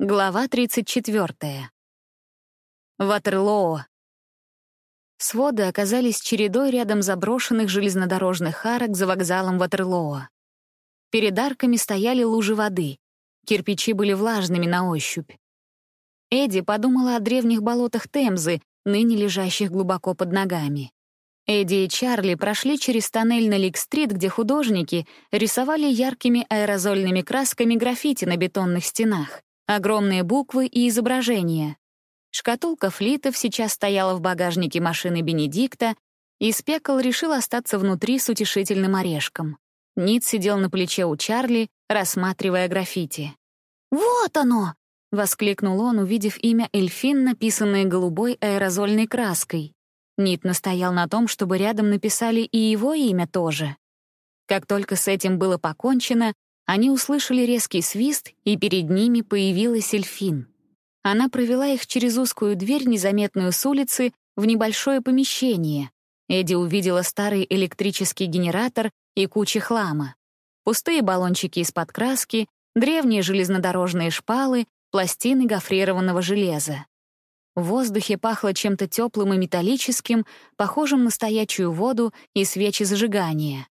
Глава 34. Ватерлоо. Своды оказались чередой рядом заброшенных железнодорожных арок за вокзалом Ватерлоо. Перед арками стояли лужи воды. Кирпичи были влажными на ощупь. Эдди подумала о древних болотах Темзы, ныне лежащих глубоко под ногами. Эдди и Чарли прошли через тоннель на Лик-стрит, где художники рисовали яркими аэрозольными красками граффити на бетонных стенах. Огромные буквы и изображения. Шкатулка флитов сейчас стояла в багажнике машины Бенедикта, и Спекл решил остаться внутри с утешительным орешком. Нит сидел на плече у Чарли, рассматривая граффити. «Вот оно!» — воскликнул он, увидев имя Эльфин, написанное голубой аэрозольной краской. Нит настоял на том, чтобы рядом написали и его имя тоже. Как только с этим было покончено, они услышали резкий свист, и перед ними появилась Эльфин. Она провела их через узкую дверь, незаметную с улицы, в небольшое помещение. Эдди увидела старый электрический генератор и кучи хлама. Пустые баллончики из-под краски, древние железнодорожные шпалы, пластины гофрированного железа. В воздухе пахло чем-то теплым и металлическим, похожим на стоячую воду и свечи зажигания.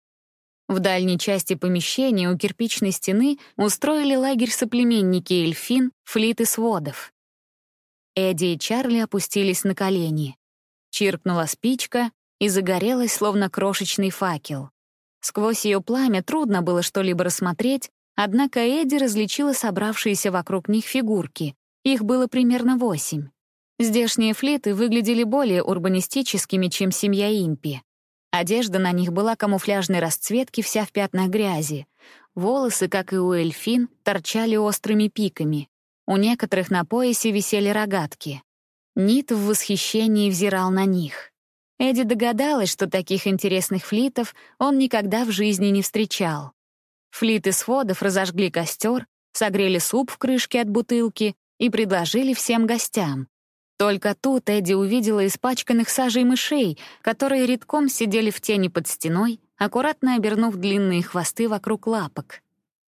В дальней части помещения у кирпичной стены устроили лагерь соплеменники Эльфин, флит и сводов. Эдди и Чарли опустились на колени. Чиркнула спичка и загорелась, словно крошечный факел. Сквозь ее пламя трудно было что-либо рассмотреть, однако Эдди различила собравшиеся вокруг них фигурки. Их было примерно восемь. Здешние флиты выглядели более урбанистическими, чем семья Импи. Одежда на них была камуфляжной расцветки, вся в пятнах грязи. Волосы, как и у эльфин, торчали острыми пиками. У некоторых на поясе висели рогатки. Нит в восхищении взирал на них. Эдди догадалась, что таких интересных флитов он никогда в жизни не встречал. Флиты сводов разожгли костер, согрели суп в крышке от бутылки и предложили всем гостям. Только тут Эдди увидела испачканных сажей мышей, которые редком сидели в тени под стеной, аккуратно обернув длинные хвосты вокруг лапок.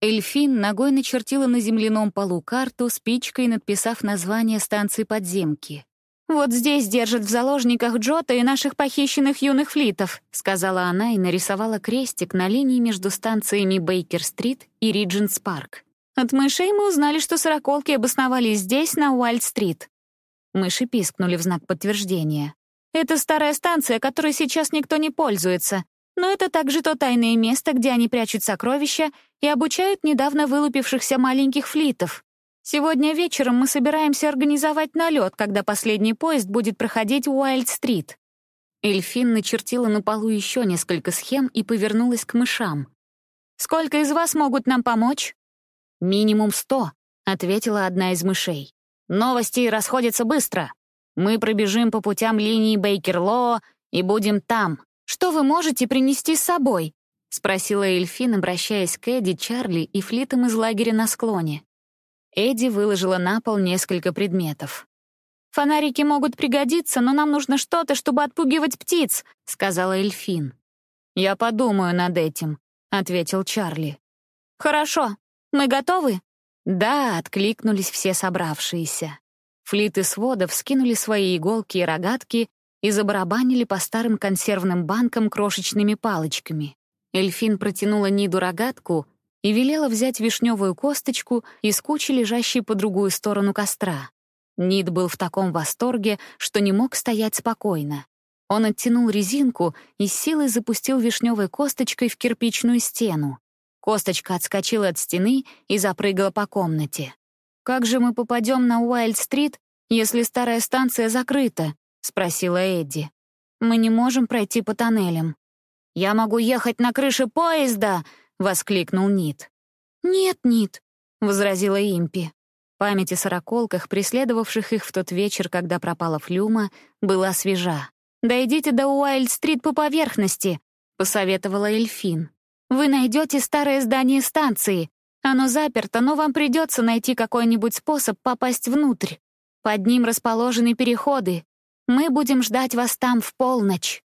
Эльфин ногой начертила на земляном полу карту, спичкой надписав название станции подземки. «Вот здесь держат в заложниках Джота и наших похищенных юных флитов», сказала она и нарисовала крестик на линии между станциями Бейкер-стрит и Риджентс-парк. От мышей мы узнали, что сороколки обосновались здесь, на Уайльд-стрит. Мыши пискнули в знак подтверждения. «Это старая станция, которой сейчас никто не пользуется. Но это также то тайное место, где они прячут сокровища и обучают недавно вылупившихся маленьких флитов. Сегодня вечером мы собираемся организовать налет, когда последний поезд будет проходить Уайльд-стрит». Эльфин начертила на полу еще несколько схем и повернулась к мышам. «Сколько из вас могут нам помочь?» «Минимум сто», — ответила одна из мышей. Новости расходятся быстро. Мы пробежим по путям линии Бейкерлоо и будем там. Что вы можете принести с собой?» — спросила Эльфин, обращаясь к Эдди, Чарли и флитам из лагеря на склоне. Эдди выложила на пол несколько предметов. «Фонарики могут пригодиться, но нам нужно что-то, чтобы отпугивать птиц», — сказала Эльфин. «Я подумаю над этим», — ответил Чарли. «Хорошо. Мы готовы?» «Да», — откликнулись все собравшиеся. Флиты сводов скинули свои иголки и рогатки и забарабанили по старым консервным банкам крошечными палочками. Эльфин протянула Ниду рогатку и велела взять вишневую косточку из кучи, лежащей по другую сторону костра. Нид был в таком восторге, что не мог стоять спокойно. Он оттянул резинку и силой запустил вишневой косточкой в кирпичную стену. Косточка отскочила от стены и запрыгала по комнате. «Как же мы попадем на Уайльд-стрит, если старая станция закрыта?» — спросила Эдди. «Мы не можем пройти по тоннелям». «Я могу ехать на крыше поезда!» — воскликнул Нит. «Нет, Нит», — возразила Импи. Память о сороколках, преследовавших их в тот вечер, когда пропала Флюма, была свежа. «Дойдите до Уайльд-стрит по поверхности», — посоветовала Эльфин. Вы найдете старое здание станции. Оно заперто, но вам придется найти какой-нибудь способ попасть внутрь. Под ним расположены переходы. Мы будем ждать вас там в полночь».